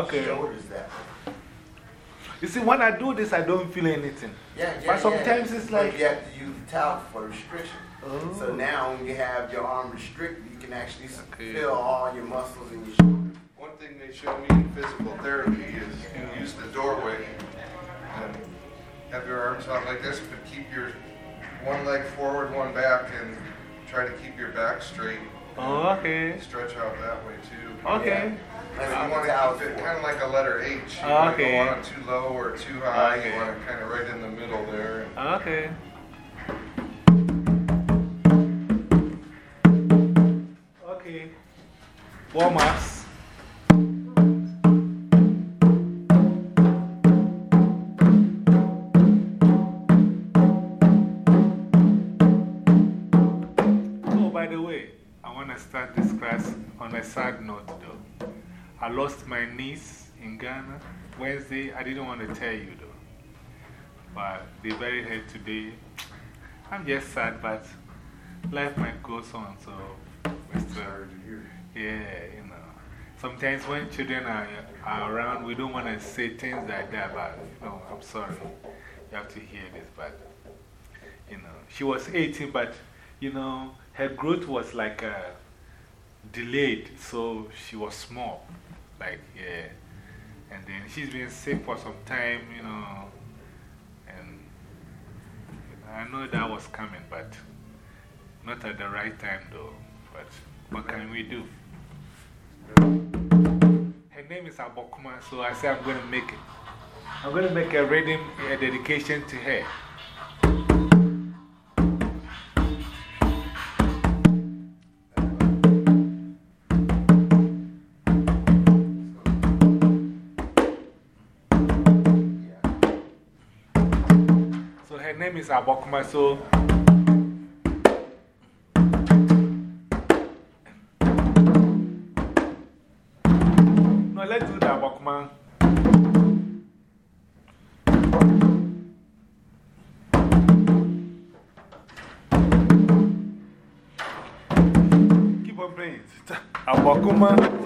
Okay. shoulders that. You see, when I do this, I don't feel anything. Yeah, yeah. But sometimes yeah. it's But like- you have to use the towel for restriction. Oh. So now when you have your arm restricted, you can actually Okay. feel all your muscles in your shoulders. One thing they show me in physical therapy is you use the doorway and have your arms out like this, but keep your one leg forward, one back, and try to keep your back straight. Oh, okay. Stretch out that way too. Okay. That's You want to keep it kind of like a letter H. You want Okay. go on too low or too high. Okay. You want it kind of right in the middle there. Okay. Okay. Warm ups. Oh, by the way, I want to start this class on a sad note though. I lost my niece in Ghana Wednesday. I didn't want to tell you though but they buried her today. I'm just sad, but life might go on, so we're still, yeah, you know. Sometimes when children are, are around, we don't want to say things like that, but you know, I'm sorry. You have to hear this, but you know, she was 18, but you know, her growth was like uh, delayed, so she was small. Like, yeah. And then she's been sick for some time, you know. And I know that was coming, but not at the right time, though. But what can we do? Her name is Abokuma, so I said I'm going to make it. I'm going to make a reading, a dedication to her. Is Abokuma, so. No, let's do the Abokuma. Keep on playing. Abokuma.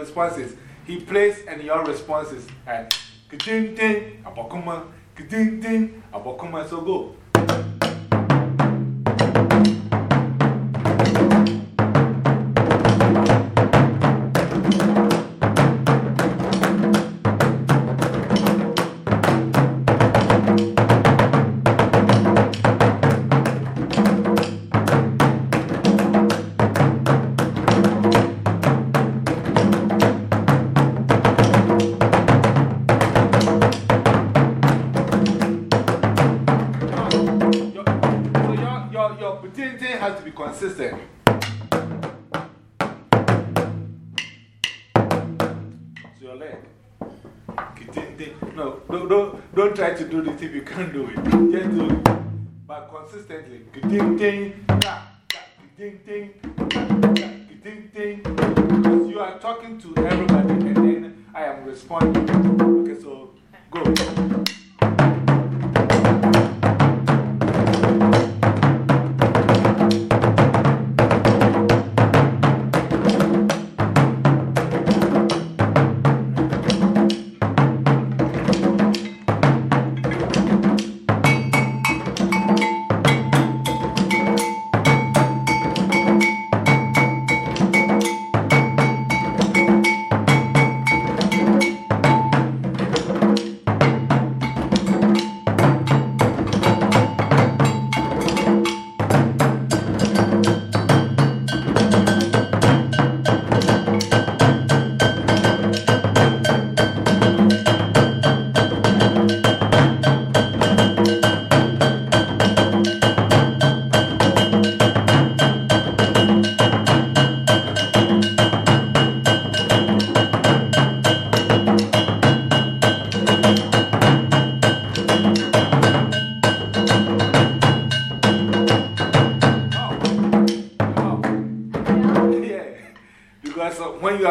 How the response is. He plays, and your responses. and ka-ding ding, abokuma, ka-ding ding, abokuma. So go. Consistent. So your leg. No, don't, don't, don't try to do this if you can't do it. Just do it. But consistently. Because you are talking to everybody and then I am responding. Okay, so go.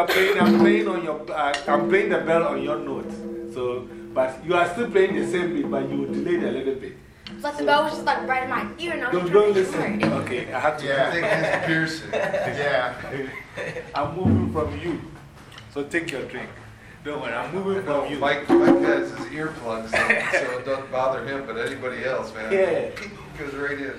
Playing, I'm playing on your, uh, I'm playing the bell on your note. So, but you are still playing the same beat, but you delayed a little bit. But the bell was just like right in my ear and I was Don't, trying don't to listen. Okay, I have to. Yeah. I think it's Pearson. Yeah. I'm moving from you. So take your drink. Don't worry, I'm moving No, from you. Mike, Mike has his earplugs in, so it doesn't bother him, but anybody else, man. Yeah. Goes right in.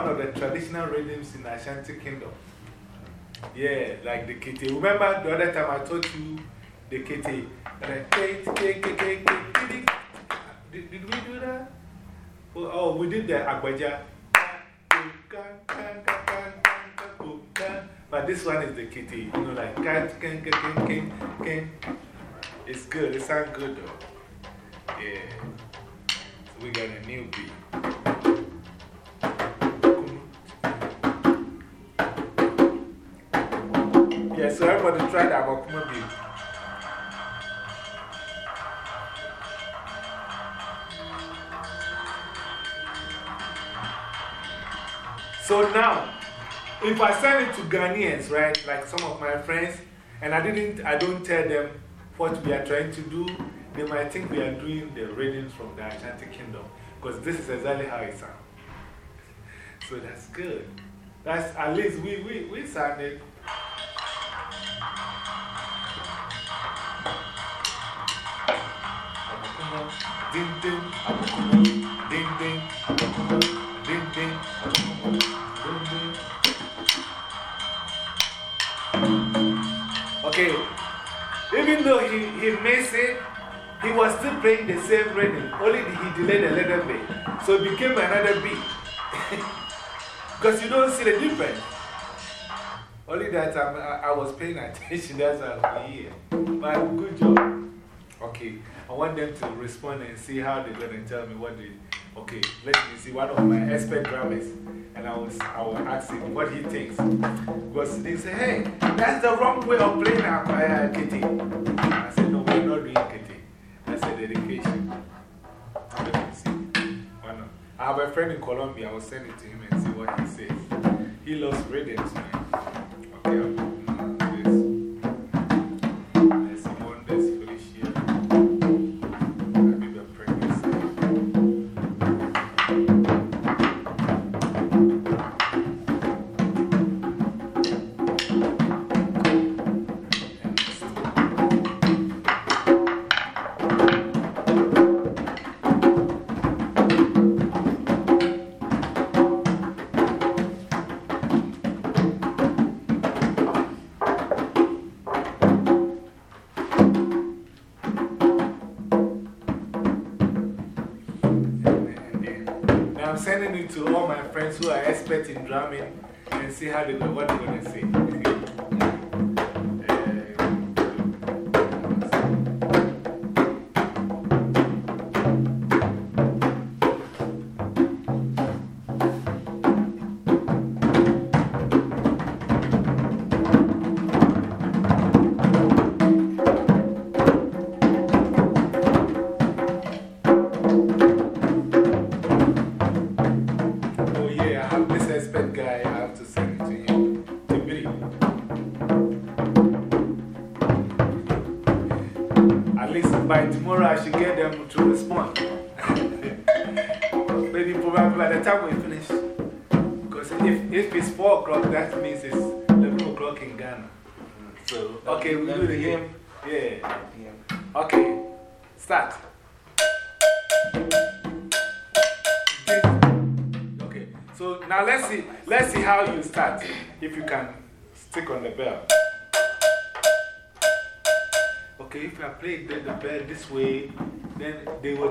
One of the traditional rhythms in Ashanti Kingdom. Yeah, like the kete. Remember the other time I taught you the kete? Did, did we do that? Oh, we did the agbadza. But this one is the kete, you know, like. It's good, it sounds good though. Yeah. So we got a new beat. So everybody try the Abakuma beat. So now, if I send it to Ghanaians, right, like some of my friends, and I didn't, I don't tell them what we are trying to do, they might think we are doing the readings from the Ashanti Kingdom. Because this is exactly how it sounds. So that's good. That's at least we, we, we sounded. Ding ding, ding ding, ding ding, ding ding. Okay, even though he, he missed it, he was still playing the same rhythm, only he delayed a little bit. So it became another beat. Because you don't see the difference. Only that time I, I was paying attention, that's why I was here. But good job. Okay, I want them to respond and see how they're going to tell me what they. Okay, let me see one of my expert drummers. And I, was, I will ask him what he thinks. Because they say, hey, that's the wrong way of playing our uh, kete. I said, no, we're not doing kete. That's a dedication. Let me see. Why not? I have a friend in Colombia. I will send it to him and see what he says. He loves rhythms, man. Sending it to all my friends who are experts in drumming and see how they what they're going to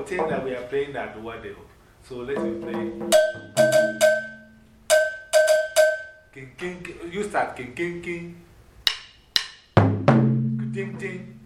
will think that we are playing that Wadeo. So let's play. King, king, king. You start king, king, king. Ding, ding.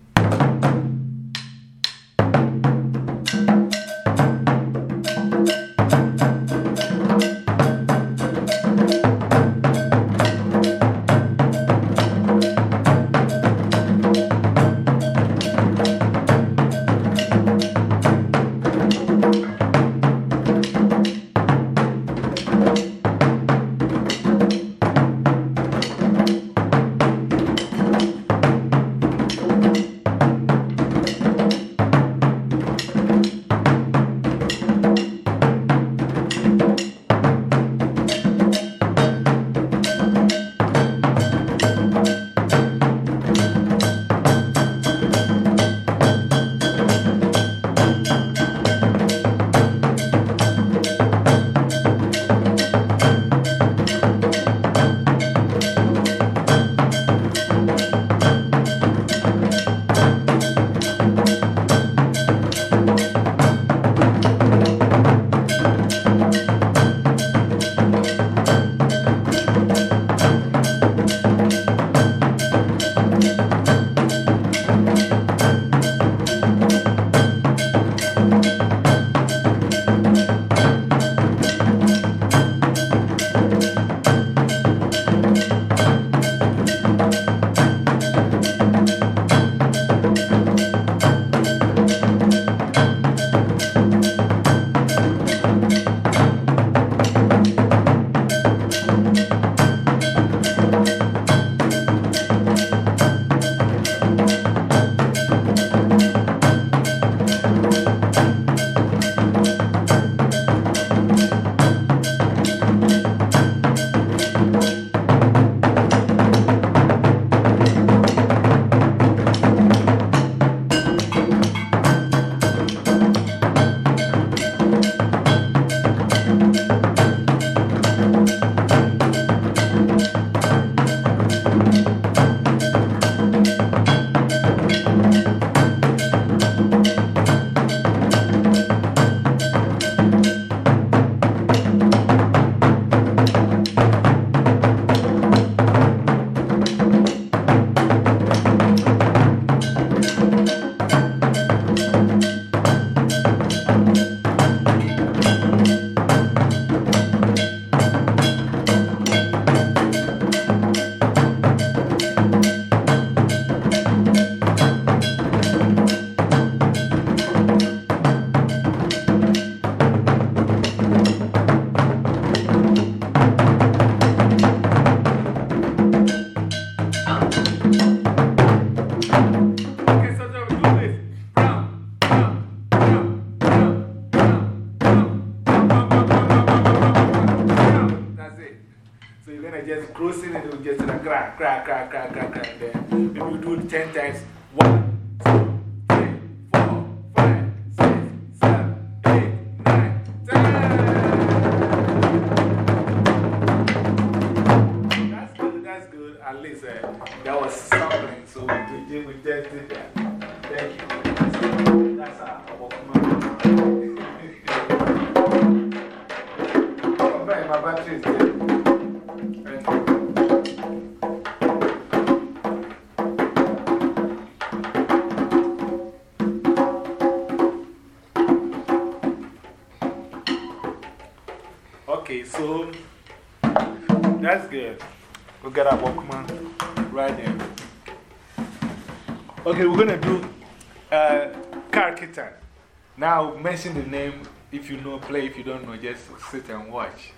If you know, play. If you don't know, just sit and watch.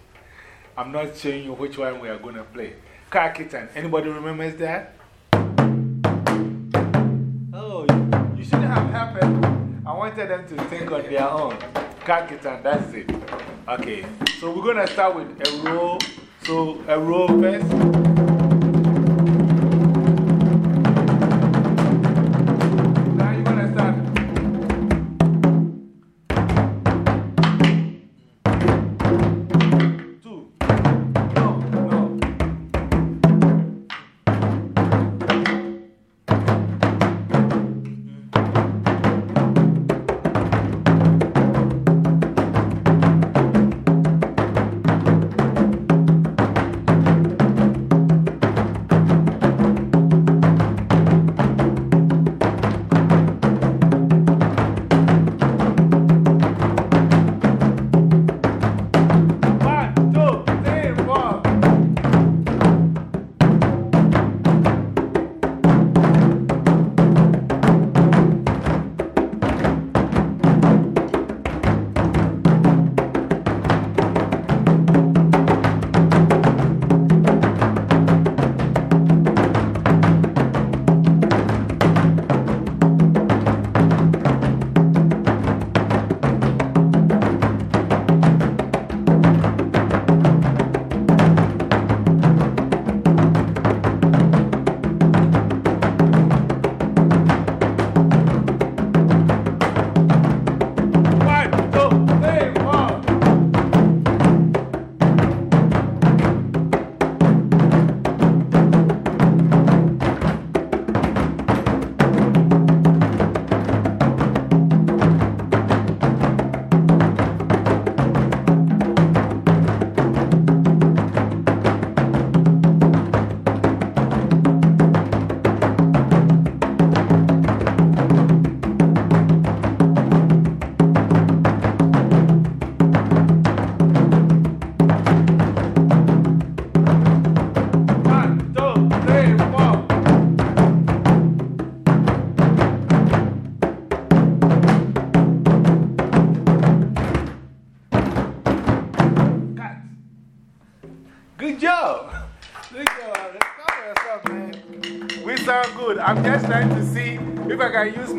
I'm not showing you which one we are going to play. Car Kitten. Anybody remembers that? Oh, you shouldn't have happened. I wanted them to think on their own. Car Kitten, that's it. Okay, so we're going to start with a row. So, a row first.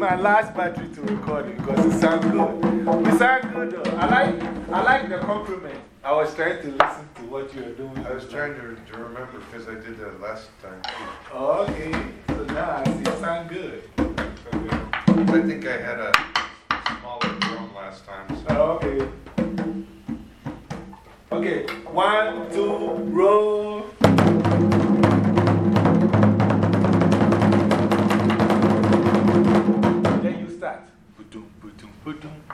My last battery to record it because it sounds good. We sound good, though. I like, I like the compliment. I was trying to listen to what you were doing. I was trying to, to remember because I did that last time. Oh, okay. So now I see it sound good. I think I had a smaller drum last time. So. Oh, okay. Okay. One, two, roll. peut-on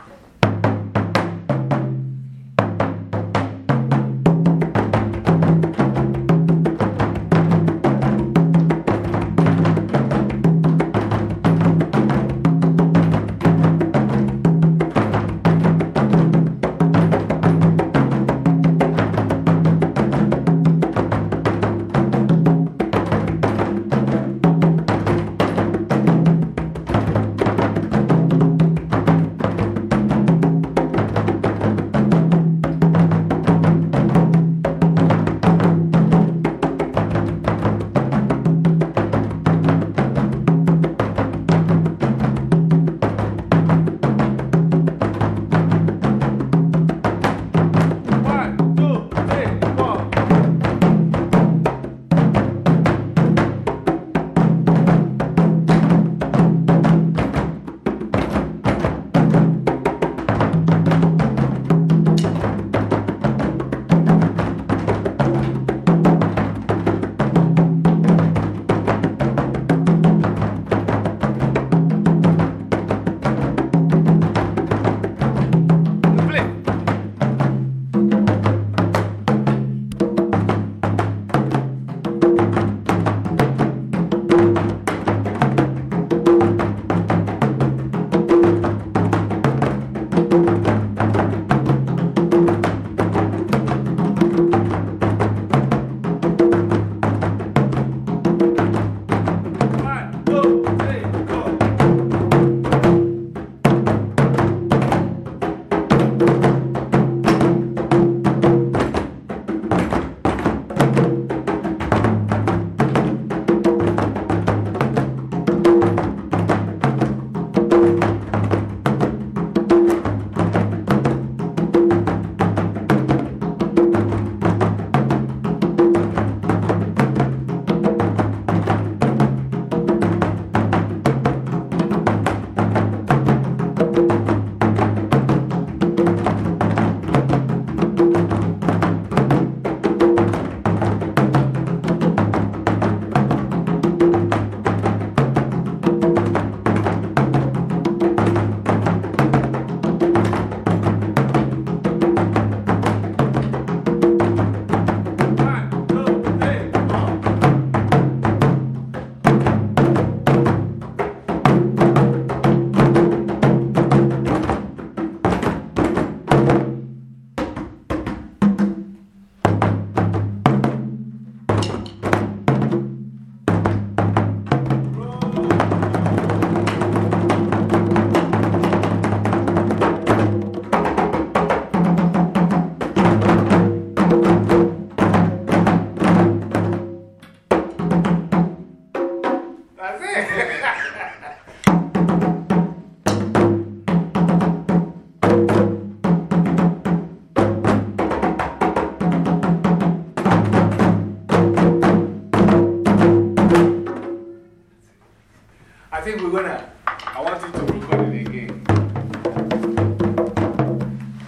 I think we're gonna. I want you to record it again.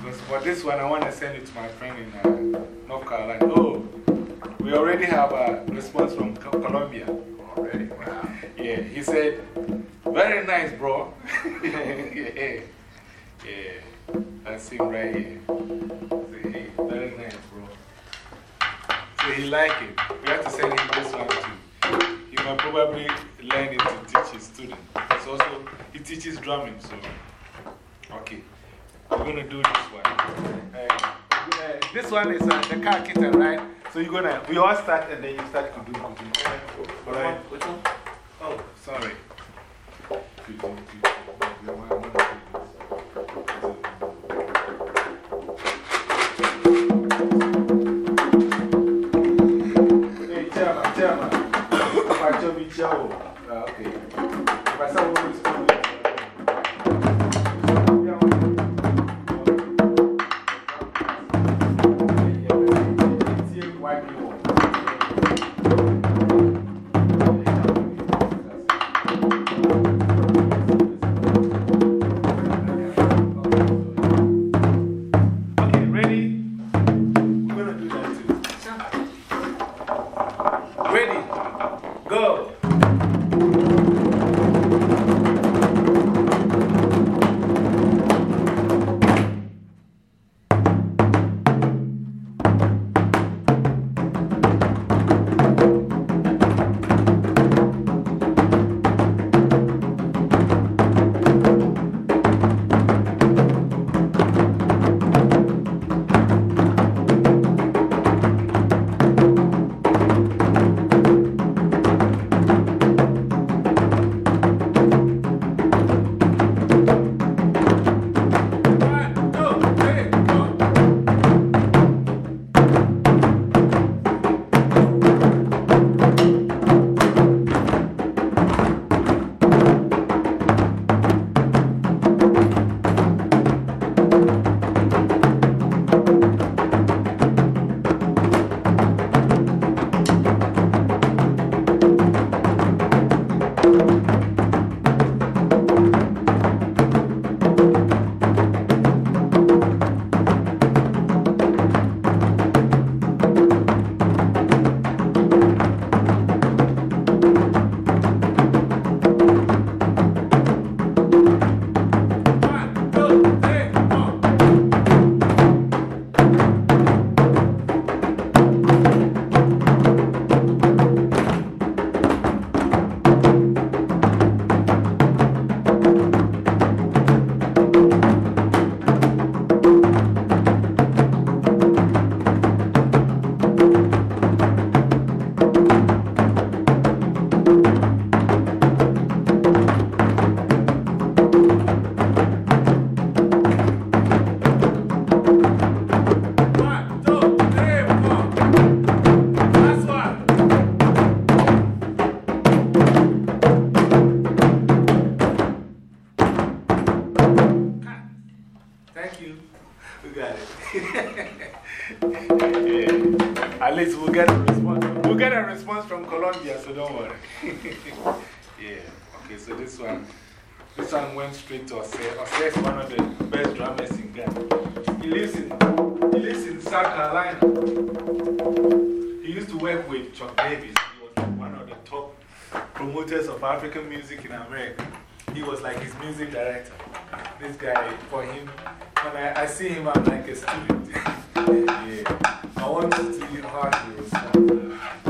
Because for this one, I want to send it to my friend in uh, North Carolina. Oh, we already have a response from Colombia. Already? Wow. Yeah, he said, Very nice, bro. yeah, yeah. That's him right here. Hey, very nice, bro. So he like it. We have to send him this one too. Might probably learn it to teach his student. He's also, he teaches drumming, so. Okay, we're going to do this one. Uh, uh, this one is uh, the car kitten, right? So you're going to, we all start and then you start to do something. All right? Which one? Oh, sorry. I tell me, chair, uh, okay. If I He was one of the top promoters of African music in America. He was like his music director. This guy, for him, when I, I see him, I'm like a student. yeah. I want to see how he responds.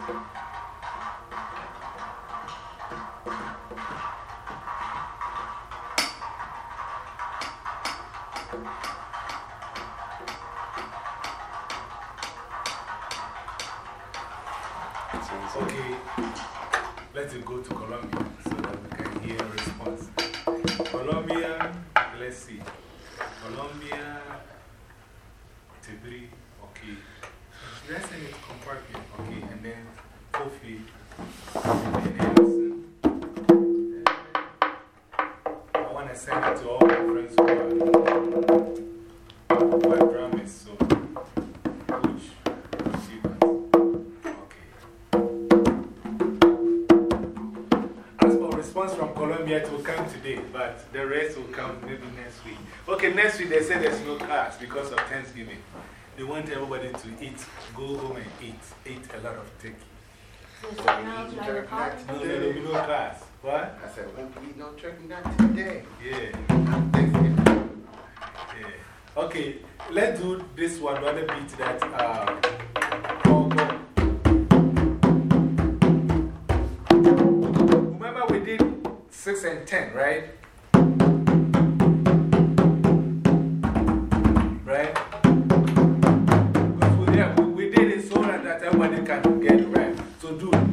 Okay, let's go to Colombia so that we can hear a response. Colombia, let's see. Colombia, Tibri, they say there's no class because of Thanksgiving. They want everybody to eat, go home and eat, eat a lot of turkey. So now it's my Turkey recording. not No, there will be no class. What? I said, won't be no turkey not today. Yeah, yeah. Okay, let's do this one, the other beat that. Uh, go, go. Remember, we did 6 and 10, right? Right? Because we, yeah, we, we did it so at that, that everybody can get right. So do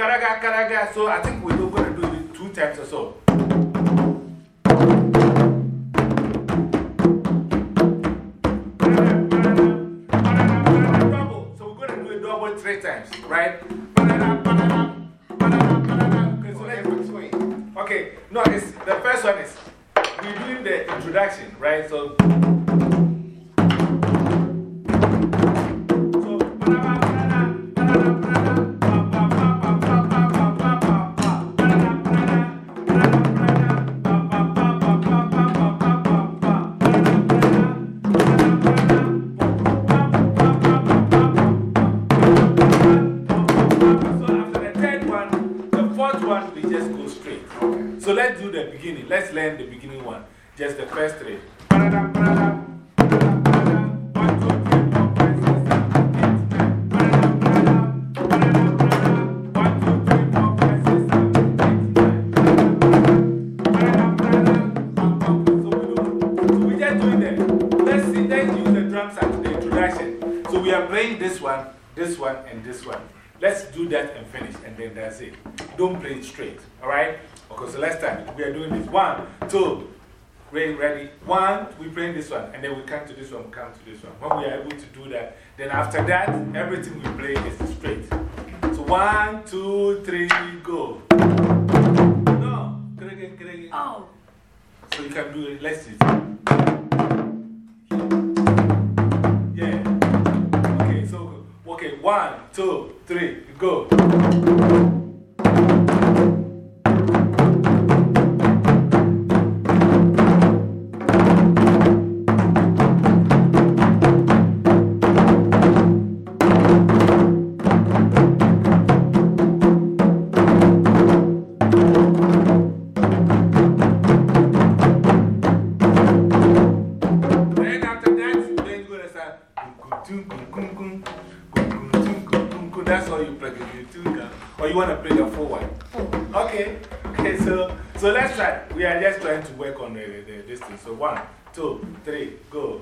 karaga, karaga. So I think we're going to do it two times or so. So we're going to do it double three times, right? Okay, no, it's, the first one is we're doing the introduction, right? So it straight, alright? Okay, so let's start. We are doing this. One, two, ready, ready. One, we play this one, and then we come to this one, we come to this one. When we are able to do that, then after that, everything we play is straight. So one, two, three, go. No, again, again. Oh. So you can do it. Let's see. Yeah. Okay, so, okay, one, two, three, go. Thank you. Two, three, go.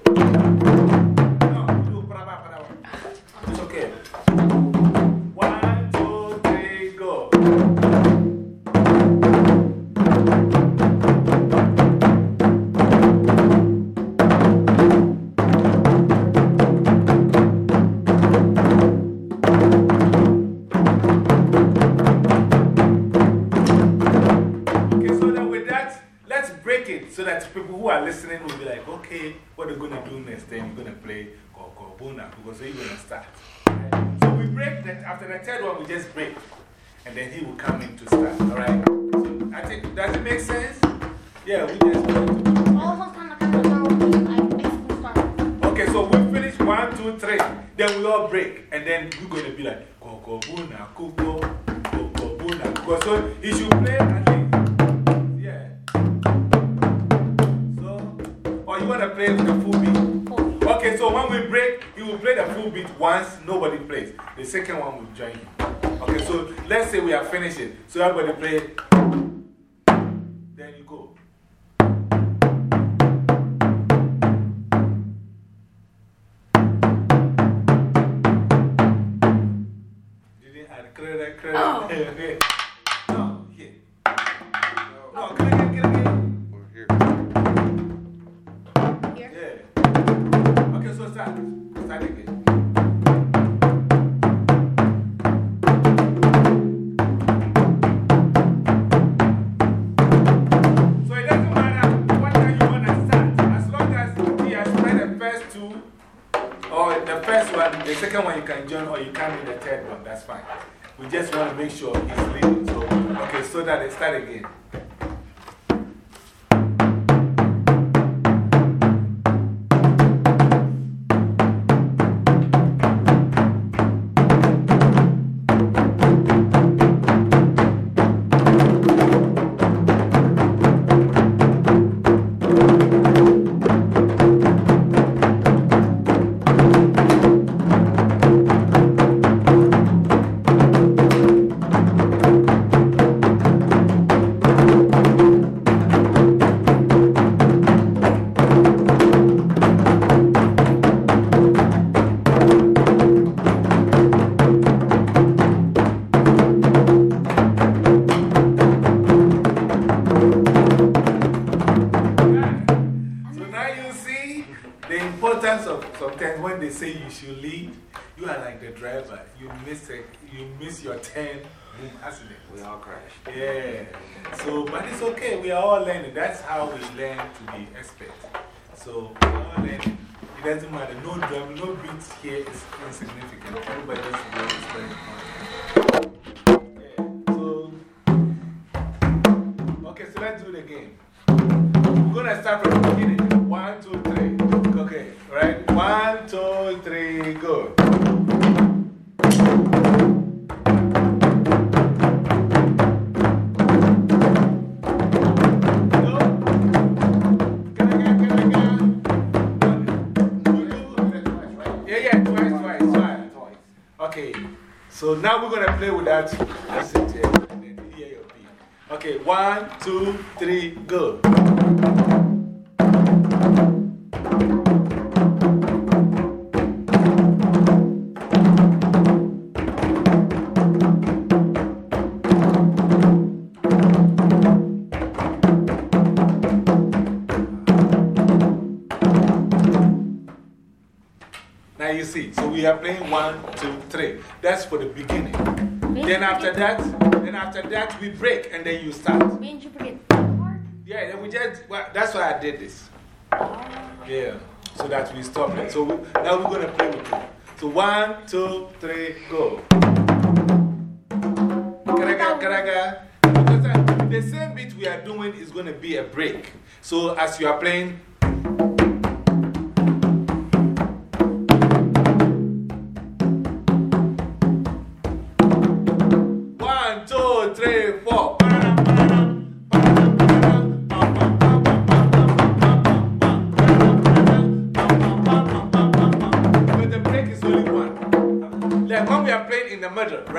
Start. Again. So it doesn't matter you want to start. As long as he has played the first two, or the first one, the second one you can join, or you can the third one, that's fine. We just want to make sure he's. So, okay, so that they start again. Accident. We all crashed. Yeah. So, but it's okay. We are all learning. That's how we learn to be expert. So, we are all learning. It doesn't matter. No drum, no beats here is insignificant. Everybody work is very important. So, okay, so let's do the game. We're going to start from the beginning. One, two, three. Okay, right? One, two, three, go. Okay, so now we're going to play with that. Let's sit here and then hear your beat. Okay, one, two, three, go. Now you see, so we are playing one, two, three. That's for the beginning. Then after that, then after that we break and then you start. Didn't you forget the part? Yeah, then we just, well, that's why I did this. Yeah, so that we stop it. So we, now we're going to play with you. So one, two, three, go. Karaga, karaga. Because, The same beat we are doing is going to be a break. So as you are playing,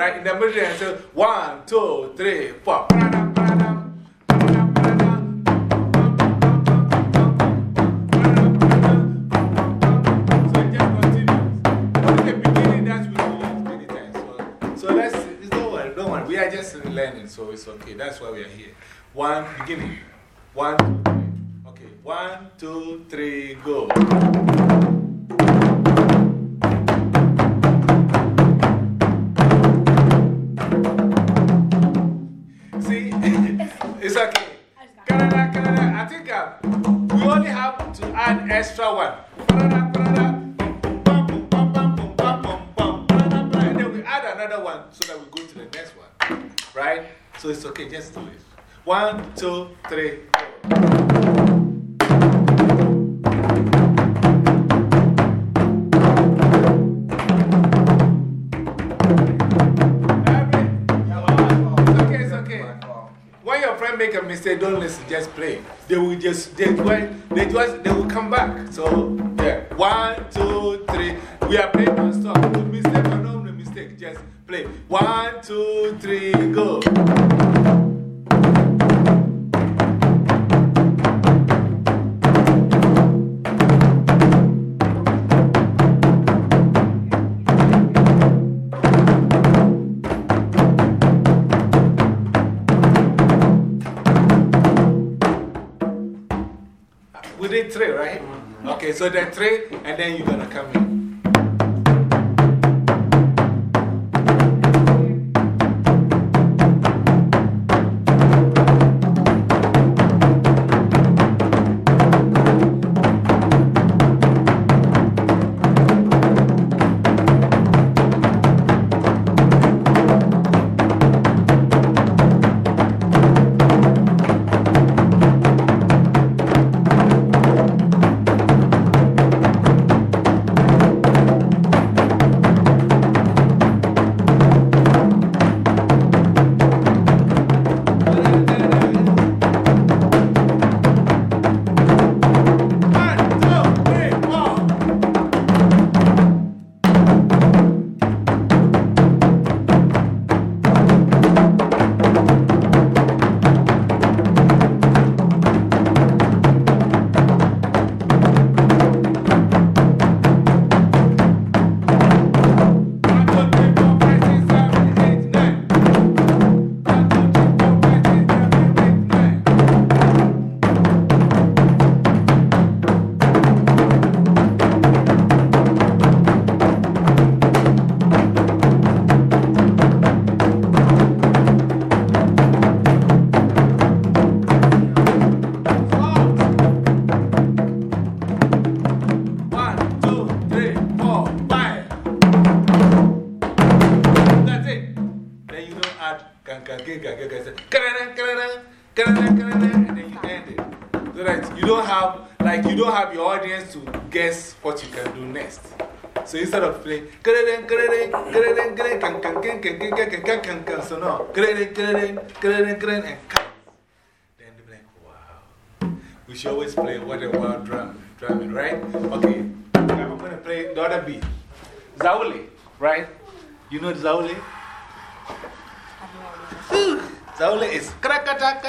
right? In the middle, and say, one, two, three, four. learning, so it's okay. That's why we are here. One, beginning. One, two, three. Okay, one, two, three, go. Uh, we only have to add extra one. And then we add another one so that we go to the next one. Right? So it's okay, just do it. One, two, three, go. Make a mistake, don't listen, just play. They will just, they, they, just, they will come back. So, yeah. One, two, three. We are playing non stop. No mistake no mistake, just play. One, two, three, go. So then three, and then you're gonna come in. So instead of playing, so no, and cut. Then they'll be like, wow. We should always play what a wild drum, drumming, right? Okay, now I'm going to play the other beat. Zauli, right? You know Zaule? I've no idea. Zaule is krakata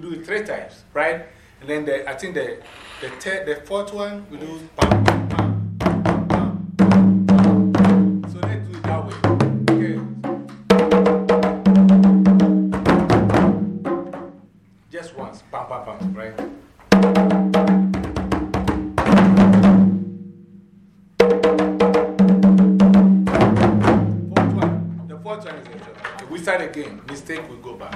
we do it three times, right? And then the, I think the, the, third, the fourth one, we do bam, bam, bam. So let's do it that way. Okay. Just once, bam, bam, bam, right? Fourth one. The fourth one is the We start again. Mistake, we go back.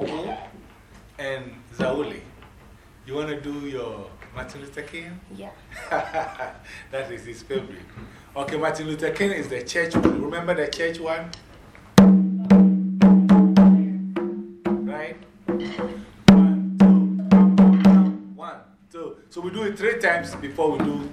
Kobo and Zauli. You want to do your Martin Luther King? Yeah. that is his favorite. Okay, Martin Luther King is the church one. Remember the church one? Right? One, two, one, two. So we do it three times before we do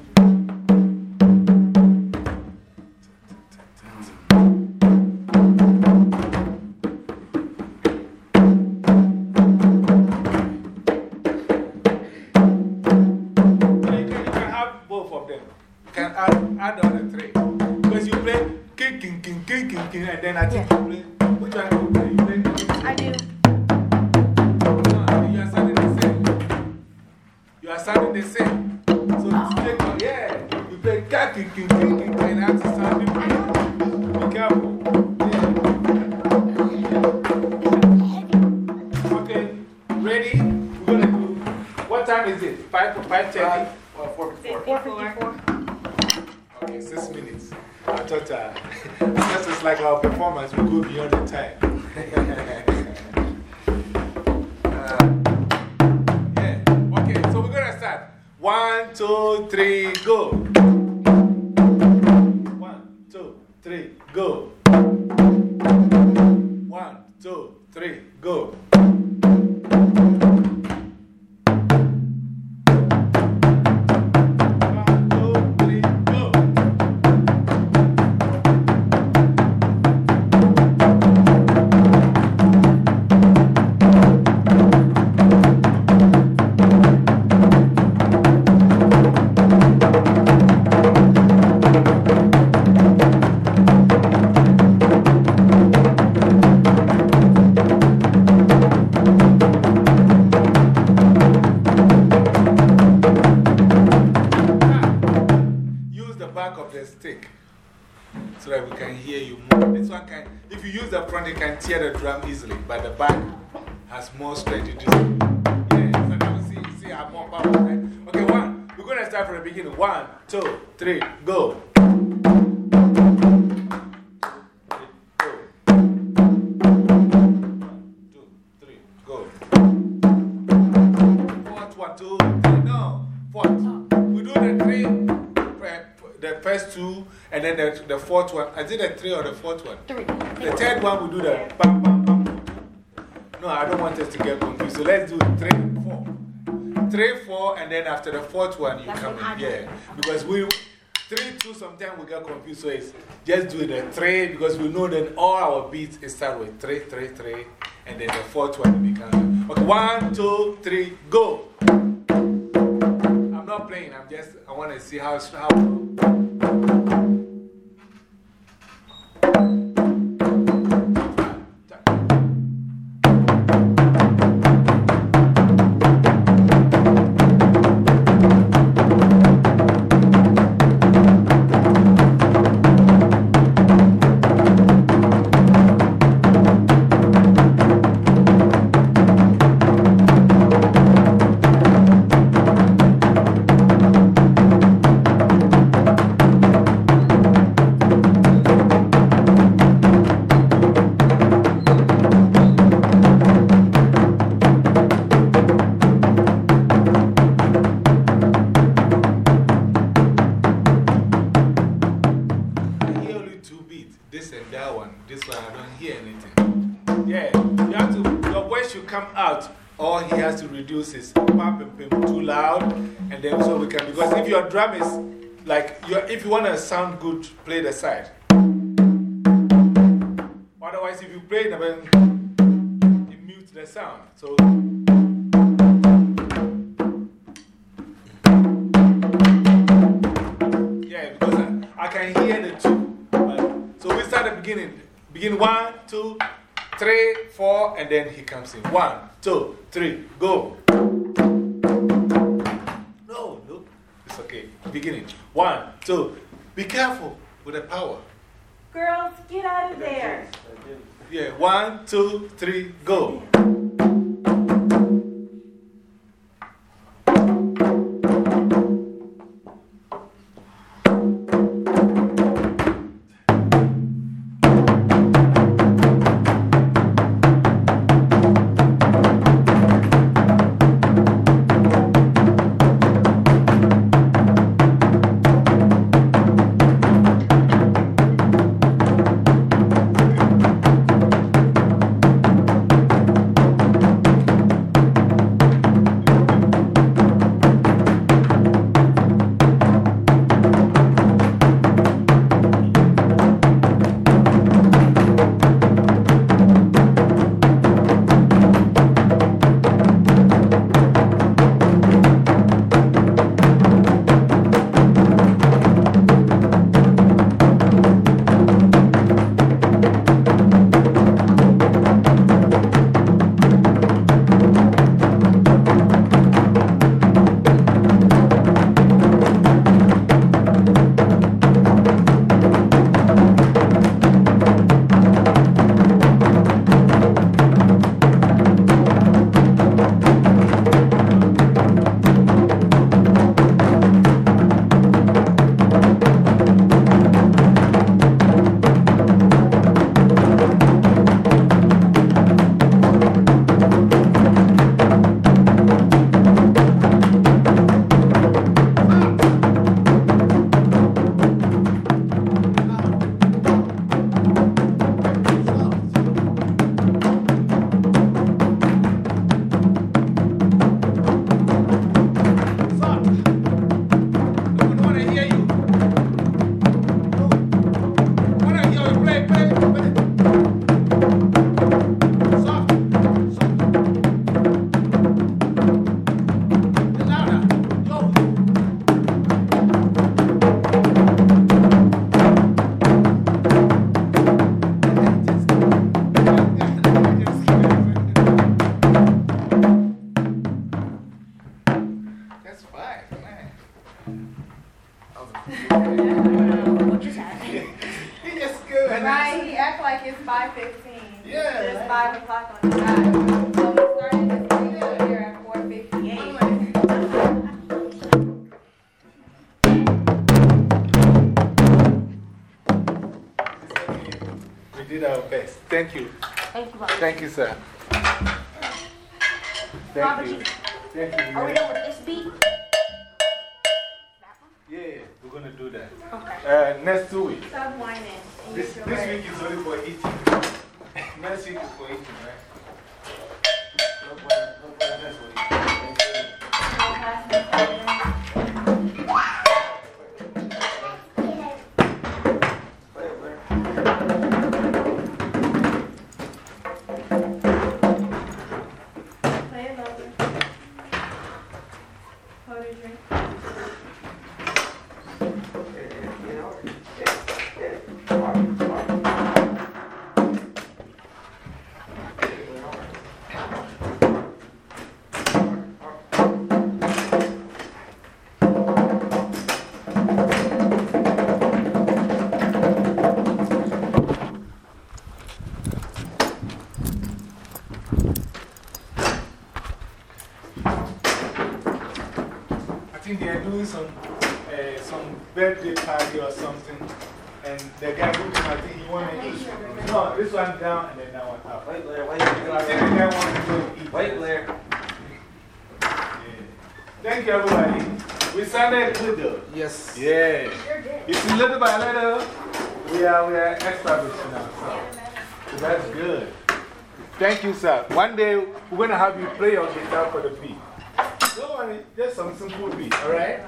you use the front, it can tear the drum easily, but the back has more strength. You just, yeah, so now see, see more power? Okay, one. We're going to start from the beginning. One, two, three, go. Two, and then the, the fourth one. Is it the three or the fourth one? Three. The third one, we do the bam, bam, bam. No, I don't want us to get confused. So let's do three, four. Three, four, and then after the fourth one, you That's come in. Yeah. Because we, three, two, sometimes we get confused. So it's just do the three because we know that all our beats start with three, three, three, and then the fourth one becomes. Okay, one, two, three, go. I'm not playing, I'm just, I want to see how. how I hear anything. Yeah, you have to, your voice should come out. or he has to reduce his pop and pim too loud. And then so we can, because if your drum is like, if you want to sound good, play the side. Otherwise, if you play the it mutes the sound. So. Yeah, because I, I can hear the two. So we start at the beginning. Begin one, two, three, four, and then he comes in. One, two, three, go. No, no, it's okay. Beginning. One, two. Be careful with the power. Girls, get out of there. Yeah, one, two, three, go. One day, we're going to have you play your guitar for the beat. Don't worry, just some simple beat, all right?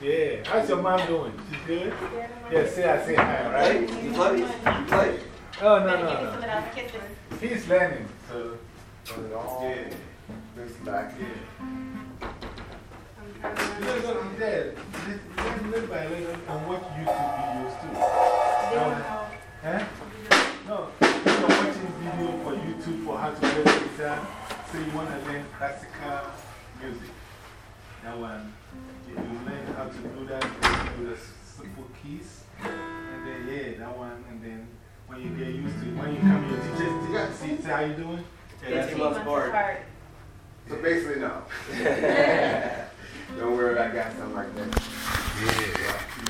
Yeah. How's your mom doing? She's good? Yeah, say I say hi, all right? You play? You play? Oh, no, no, no. of those kisses. He's learning, so. Yeah. This back. Yeah. Little, little, yeah, little, little by little, and watch YouTube videos too. Video. Huh? No, you're watching video for how to play the guitar. So you want to learn classical music. That one, you, you learn how to do that, you do the simple keys. And then, yeah, that one. And then when you get used to it, when you come here, teachers, teachers see see how you doing? Yeah, that's Eighteen months bored. apart. So basically, no. Don't worry, I got something like that. Yeah.